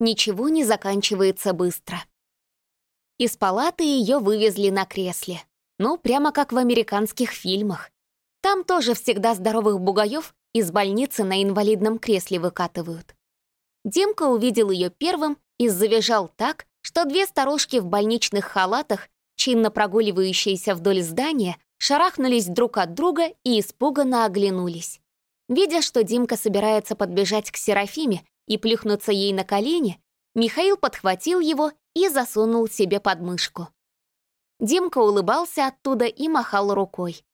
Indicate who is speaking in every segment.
Speaker 1: ничего не заканчивается быстро. Из палаты ее вывезли на кресле. Ну, прямо как в американских фильмах. Там тоже всегда здоровых бугаев из больницы на инвалидном кресле выкатывают. Димка увидел ее первым и завизжал так, что две старушки в больничных халатах, чинно прогуливающиеся вдоль здания, шарахнулись друг от друга и испуганно оглянулись. Видя, что Димка собирается подбежать к Серафиме и плюхнуться ей на колени, Михаил подхватил его и засунул себе под мышку. Димка улыбался оттуда и махал рукой.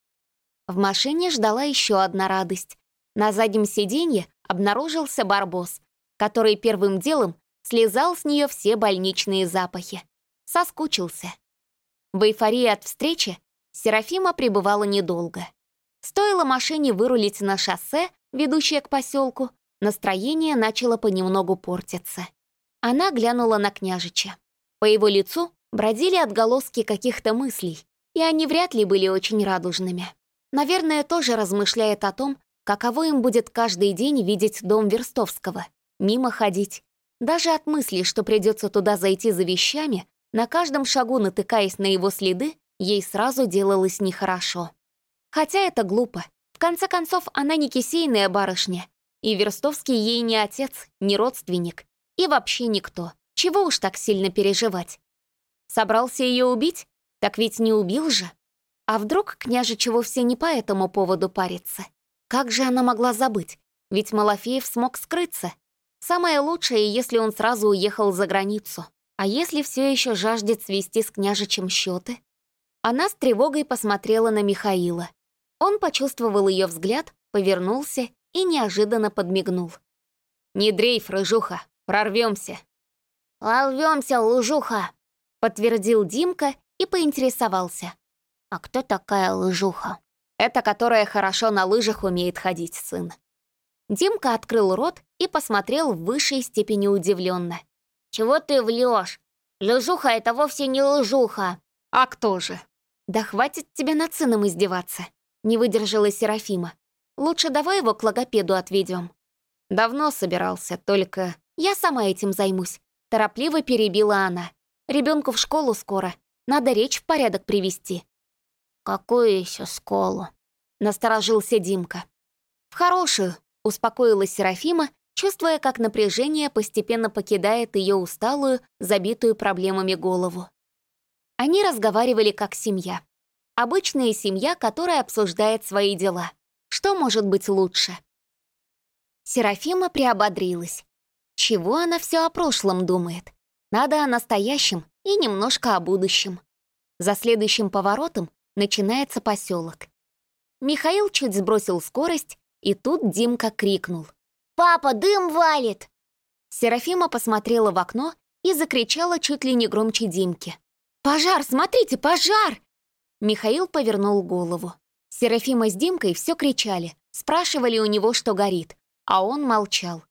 Speaker 1: В машине ждала еще одна радость. На заднем сиденье обнаружился барбос, который первым делом слезал с нее все больничные запахи. Соскучился. В эйфории от встречи Серафима пребывала недолго. Стоило машине вырулить на шоссе, ведущее к поселку, настроение начало понемногу портиться. Она глянула на княжича. По его лицу бродили отголоски каких-то мыслей, и они вряд ли были очень радужными. Наверное, тоже размышляет о том, каково им будет каждый день видеть дом Верстовского, мимо ходить. Даже от мысли, что придется туда зайти за вещами, на каждом шагу натыкаясь на его следы, ей сразу делалось нехорошо. Хотя это глупо. В конце концов, она не кисейная барышня, и Верстовский ей не отец, не родственник, и вообще никто. Чего уж так сильно переживать? Собрался ее убить? Так ведь не убил же. А вдруг княжичу вовсе не по этому поводу парится? Как же она могла забыть? Ведь Малафеев смог скрыться. Самое лучшее, если он сразу уехал за границу. А если все еще жаждет свести с княжичем счеты? Она с тревогой посмотрела на Михаила. Он почувствовал ее взгляд, повернулся и неожиданно подмигнул. «Не дрейф, рыжуха, прорвемся.
Speaker 2: «Ловемся, лужуха!»
Speaker 1: — подтвердил Димка и поинтересовался.
Speaker 2: «А кто такая лыжуха?»
Speaker 1: «Это которая хорошо на лыжах умеет ходить, сын». Димка открыл рот и посмотрел в высшей степени удивленно.
Speaker 2: «Чего ты влёшь? Лыжуха — это вовсе не лыжуха!»
Speaker 1: «А кто же?» «Да хватит тебе над сыном издеваться!» Не выдержала Серафима. «Лучше давай его к логопеду отведем. «Давно собирался, только я сама этим займусь», — торопливо перебила она. Ребенку в школу скоро. Надо речь в порядок привести».
Speaker 2: «Какую еще школу?»
Speaker 1: — насторожился Димка. «В хорошую», — успокоилась Серафима, чувствуя, как напряжение постепенно покидает ее усталую, забитую проблемами голову. Они разговаривали как семья. Обычная семья, которая обсуждает свои дела. Что может быть лучше? Серафима приободрилась. Чего она все о прошлом думает? Надо о настоящем и немножко о будущем. За следующим поворотом начинается поселок. Михаил чуть сбросил скорость, и тут Димка крикнул.
Speaker 2: «Папа, дым валит!»
Speaker 1: Серафима посмотрела в окно и закричала чуть ли не громче Димки. «Пожар! Смотрите, пожар!» Михаил повернул голову. Серафима с Димкой все кричали, спрашивали у него, что горит, а он молчал.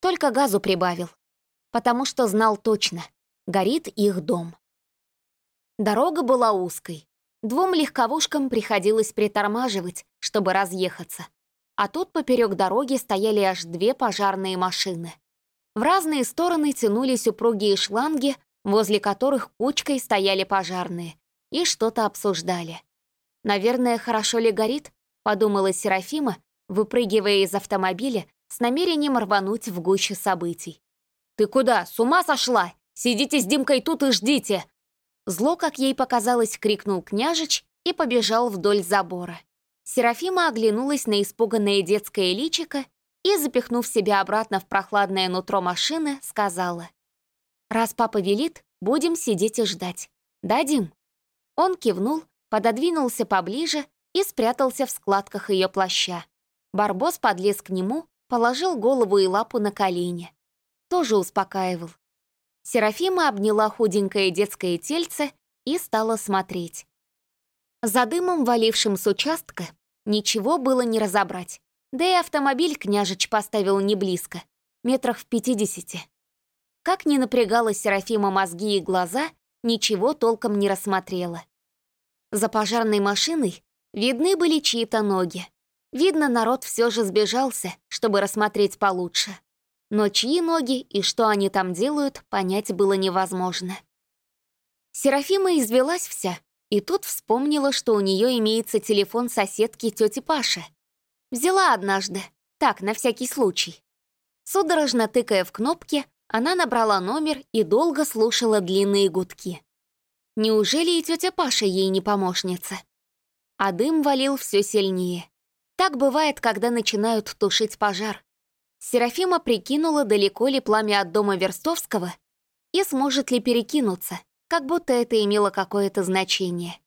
Speaker 1: Только газу прибавил, потому что знал точно — горит их дом. Дорога была узкой. Двум легковушкам приходилось притормаживать, чтобы разъехаться. А тут поперек дороги стояли аж две пожарные машины. В разные стороны тянулись упругие шланги, возле которых кучкой стояли пожарные и что-то обсуждали. «Наверное, хорошо ли горит?» — подумала Серафима, выпрыгивая из автомобиля с намерением рвануть в гуще событий. «Ты куда? С ума сошла? Сидите с Димкой тут и ждите!» Зло, как ей показалось, крикнул княжич и побежал вдоль забора. Серафима оглянулась на испуганное детское личико и, запихнув себя обратно в прохладное нутро машины, сказала. «Раз папа велит, будем сидеть и ждать. Да, Дим?» Он кивнул, пододвинулся поближе и спрятался в складках ее плаща. Барбос подлез к нему, положил голову и лапу на колени. Тоже успокаивал. Серафима обняла худенькое детское тельце и стала смотреть. За дымом, валившим с участка, ничего было не разобрать. Да и автомобиль княжич поставил не близко, метрах в пятидесяти. Как ни напрягала Серафима мозги и глаза, ничего толком не рассмотрела. За пожарной машиной видны были чьи-то ноги. Видно, народ все же сбежался, чтобы рассмотреть получше. но чьи ноги и что они там делают, понять было невозможно. Серафима извелась вся, и тут вспомнила, что у нее имеется телефон соседки тети Паши. Взяла однажды, так, на всякий случай. Судорожно тыкая в кнопки, она набрала номер и долго слушала длинные гудки. Неужели и тетя Паша ей не помощница? А дым валил все сильнее. Так бывает, когда начинают тушить пожар. Серафима прикинула, далеко ли пламя от дома Верстовского и сможет ли перекинуться, как будто это имело какое-то значение.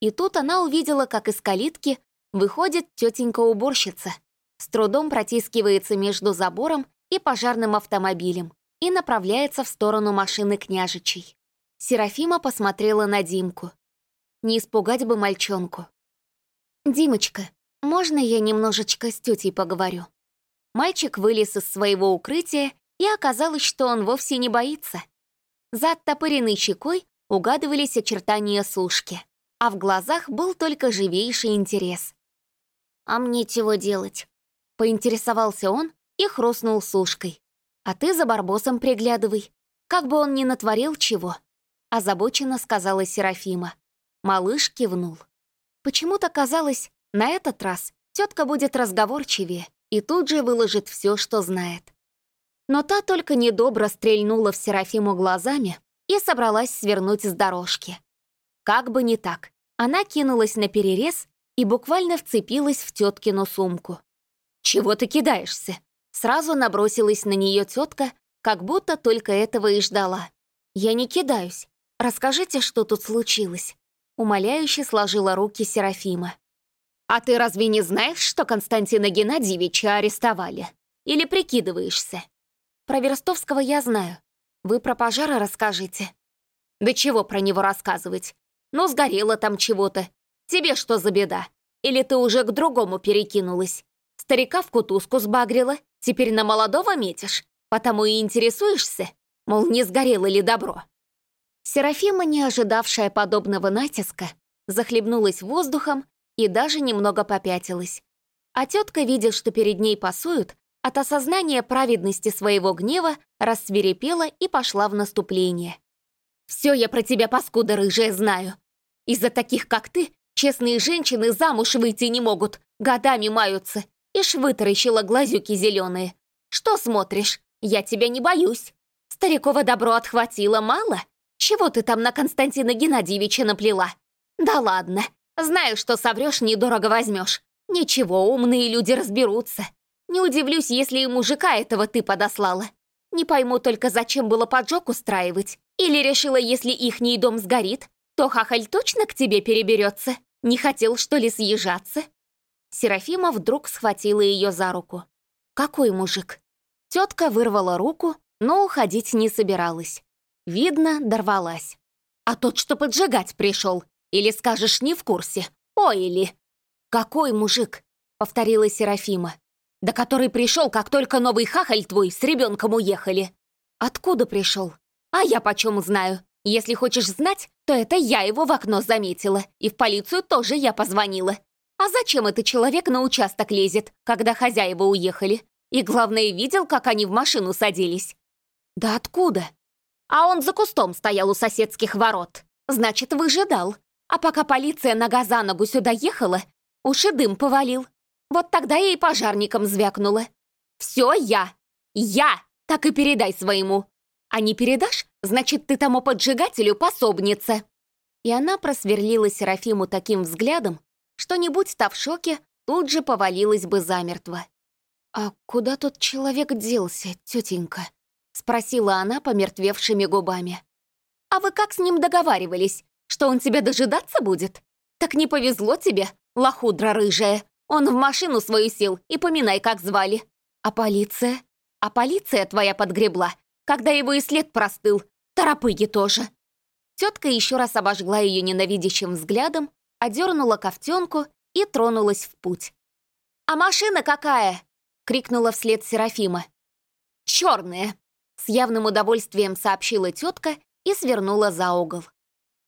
Speaker 1: И тут она увидела, как из калитки выходит тетенька-уборщица, с трудом протискивается между забором и пожарным автомобилем и направляется в сторону машины княжичей. Серафима посмотрела на Димку. Не испугать бы мальчонку. «Димочка, можно я немножечко с тетей поговорю?» Мальчик вылез из своего укрытия, и оказалось, что он вовсе не боится. За оттопыренной щекой угадывались очертания сушки, а в глазах был только живейший интерес.
Speaker 2: «А мне чего делать?»
Speaker 1: Поинтересовался он и хрустнул сушкой. «А ты за Барбосом приглядывай, как бы он ни натворил чего», озабоченно сказала Серафима. Малыш кивнул. Почему-то казалось, на этот раз тетка будет разговорчивее и тут же выложит все, что знает. Но та только недобро стрельнула в Серафиму глазами и собралась свернуть с дорожки. Как бы не так, она кинулась на перерез и буквально вцепилась в теткину сумку. «Чего ты кидаешься?» Сразу набросилась на нее тетка, как будто только этого и ждала. «Я не кидаюсь. Расскажите, что тут случилось?» Умоляюще сложила руки Серафима. «А ты разве не знаешь, что Константина Геннадьевича арестовали? Или прикидываешься?» «Про Верстовского я знаю. Вы про пожара расскажите». «Да чего про него рассказывать? Ну, сгорело там чего-то. Тебе что за беда? Или ты уже к другому перекинулась? Старика в кутузку сбагрила, теперь на молодого метишь? Потому и интересуешься? Мол, не сгорело ли добро?» Серафима, не ожидавшая подобного натиска, захлебнулась воздухом и даже немного попятилась. А тетка, видя, что перед ней пасуют, от осознания праведности своего гнева рассверепела и пошла в наступление. «Все я про тебя, паскуда рыжая, знаю. Из-за таких, как ты, честные женщины замуж выйти не могут, годами маются. Ишь вытаращила глазюки зеленые. Что смотришь? Я тебя не боюсь. Старикова добро отхватило мало? Чего ты там на Константина Геннадьевича наплела? Да ладно, Знаю, что соврешь, недорого возьмешь. Ничего, умные люди разберутся. Не удивлюсь, если и мужика этого ты подослала. Не пойму только, зачем было поджог устраивать. Или решила, если ихний дом сгорит, то хахаль точно к тебе переберется? Не хотел, что ли, съезжаться?» Серафима вдруг схватила ее за руку. «Какой мужик?» Тетка вырвала руку, но уходить не собиралась. Видно, дорвалась. «А тот, что поджигать пришел, или скажешь, не в курсе? Ой, или...» «Какой мужик?» — повторила Серафима. «Да который пришел, как только новый хахаль твой с ребенком уехали». «Откуда пришел?» «А я почем знаю? Если хочешь знать, то это я его в окно заметила, и в полицию тоже я позвонила. А зачем этот человек на участок лезет, когда хозяева уехали? И главное, видел, как они в машину садились?» «Да откуда?» «А он за кустом стоял у соседских ворот. Значит, выжидал. А пока полиция нога за ногу сюда ехала, уж и дым повалил. Вот тогда я и пожарникам звякнула. «Все я! Я! Так и передай своему! А не передашь, значит, ты тому поджигателю пособница!» И она просверлила Серафиму таким взглядом, что, не будь та в шоке, тут же повалилась бы замертво. «А куда тот человек делся, тетенька?» — спросила она помертвевшими губами. «А вы как с ним договаривались? Что он тебя дожидаться будет? Так не повезло тебе, лохудра рыжая. Он в машину свою сел и поминай, как звали. А полиция? А полиция твоя подгребла, когда его и след простыл. Торопыги тоже. Тетка еще раз обожгла ее ненавидящим взглядом, одернула ковтенку и тронулась в путь. «А машина какая?» — крикнула вслед Серафима. «Черная!» — с явным удовольствием сообщила тетка и свернула за угол.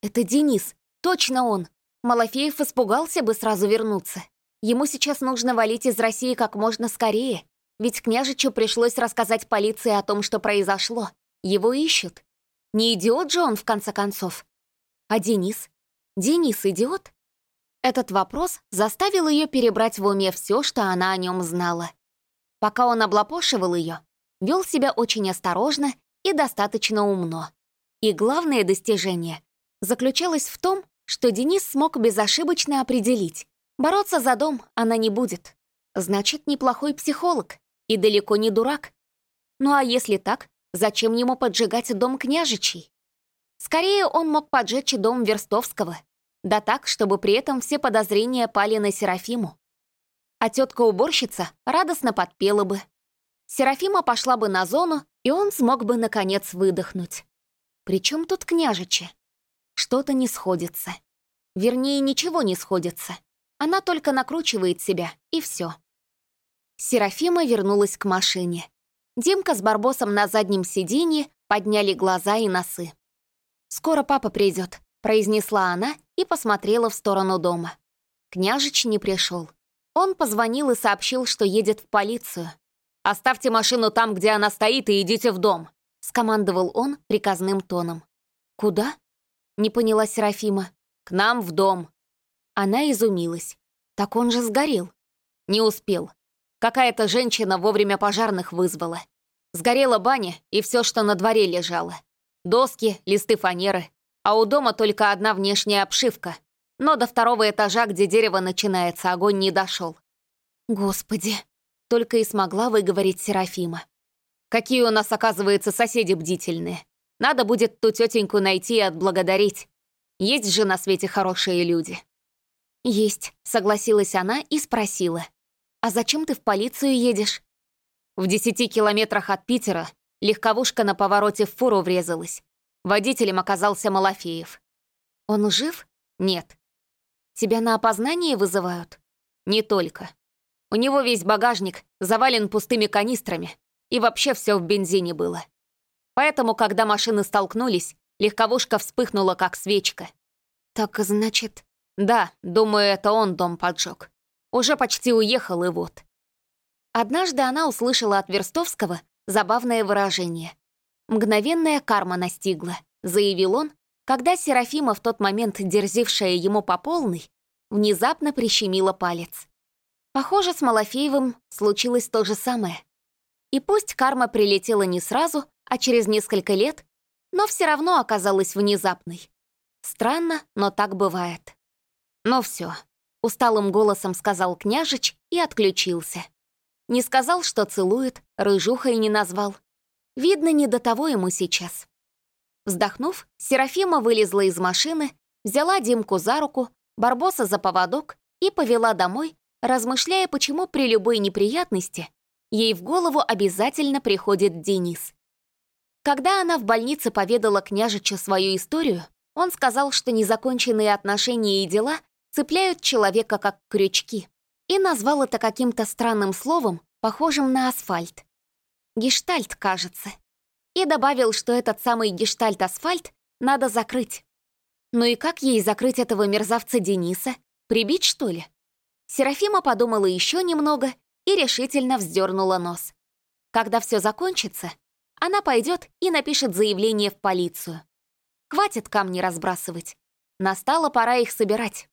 Speaker 1: «Это Денис, точно он!» Малафеев испугался бы сразу вернуться. Ему сейчас нужно валить из России как можно скорее. ведь княжичу пришлось рассказать полиции о том, что произошло. Его ищут. Не идиот же он, в конце концов. А Денис? Денис идиот? Этот вопрос заставил ее перебрать в уме все, что она о нем знала. Пока он облапошивал ее, вел себя очень осторожно и достаточно умно. И главное достижение заключалось в том, что Денис смог безошибочно определить, бороться за дом она не будет. Значит, неплохой психолог и далеко не дурак. Ну а если так, зачем ему поджигать дом княжичей? Скорее, он мог поджечь дом Верстовского. Да так, чтобы при этом все подозрения пали на Серафиму. А тетка-уборщица радостно подпела бы. Серафима пошла бы на зону, и он смог бы, наконец, выдохнуть. Причем тут княжичи? Что-то не сходится. Вернее, ничего не сходится. Она только накручивает себя, и все. Серафима вернулась к машине. Димка с Барбосом на заднем сиденье подняли глаза и носы. «Скоро папа придет», — произнесла она и посмотрела в сторону дома. Княжич не пришел. Он позвонил и сообщил, что едет в полицию. «Оставьте машину там, где она стоит, и идите в дом», — скомандовал он приказным тоном. «Куда?» — не поняла Серафима. «К нам в дом». Она изумилась. «Так он же сгорел». «Не успел. Какая-то женщина вовремя пожарных вызвала. Сгорела баня и все, что на дворе лежало. Доски, листы фанеры. А у дома только одна внешняя обшивка. Но до второго этажа, где дерево начинается, огонь не дошел. Господи, только и смогла выговорить Серафима. Какие у нас, оказывается, соседи бдительные. Надо будет ту тетеньку найти и отблагодарить. Есть же на свете хорошие люди. «Есть», — согласилась она и спросила. «А зачем ты в полицию едешь?» В десяти километрах от Питера легковушка на повороте в фуру врезалась. Водителем оказался Малафеев. «Он жив?» «Нет». «Тебя на опознание вызывают?» «Не только. У него весь багажник завален пустыми канистрами, и вообще все в бензине было. Поэтому, когда машины столкнулись, легковушка вспыхнула, как свечка. «Так, значит...» «Да, думаю, это он дом поджег. Уже почти уехал, и вот». Однажды она услышала от Верстовского забавное выражение. «Мгновенная карма настигла», — заявил он, когда Серафима, в тот момент дерзившая ему по полной, внезапно прищемила палец. Похоже, с Малафеевым случилось то же самое. И пусть карма прилетела не сразу, а через несколько лет, но все равно оказалась внезапной. Странно, но так бывает. «Ну все», — усталым голосом сказал княжич и отключился. Не сказал, что целует, рыжухой не назвал. Видно, не до того ему сейчас. Вздохнув, Серафима вылезла из машины, взяла Димку за руку, Барбоса за поводок и повела домой, размышляя, почему при любой неприятности ей в голову обязательно приходит Денис. Когда она в больнице поведала княжичу свою историю, он сказал, что незаконченные отношения и дела цепляют человека как крючки и назвал это каким-то странным словом, похожим на асфальт. Гештальт, кажется. И добавил, что этот самый гештальт-асфальт надо закрыть. Ну и как ей закрыть этого мерзавца Дениса? Прибить, что ли? Серафима подумала еще немного и решительно вздернула нос. Когда все закончится, она пойдет и напишет заявление в полицию. Хватит камни разбрасывать. Настала пора их собирать.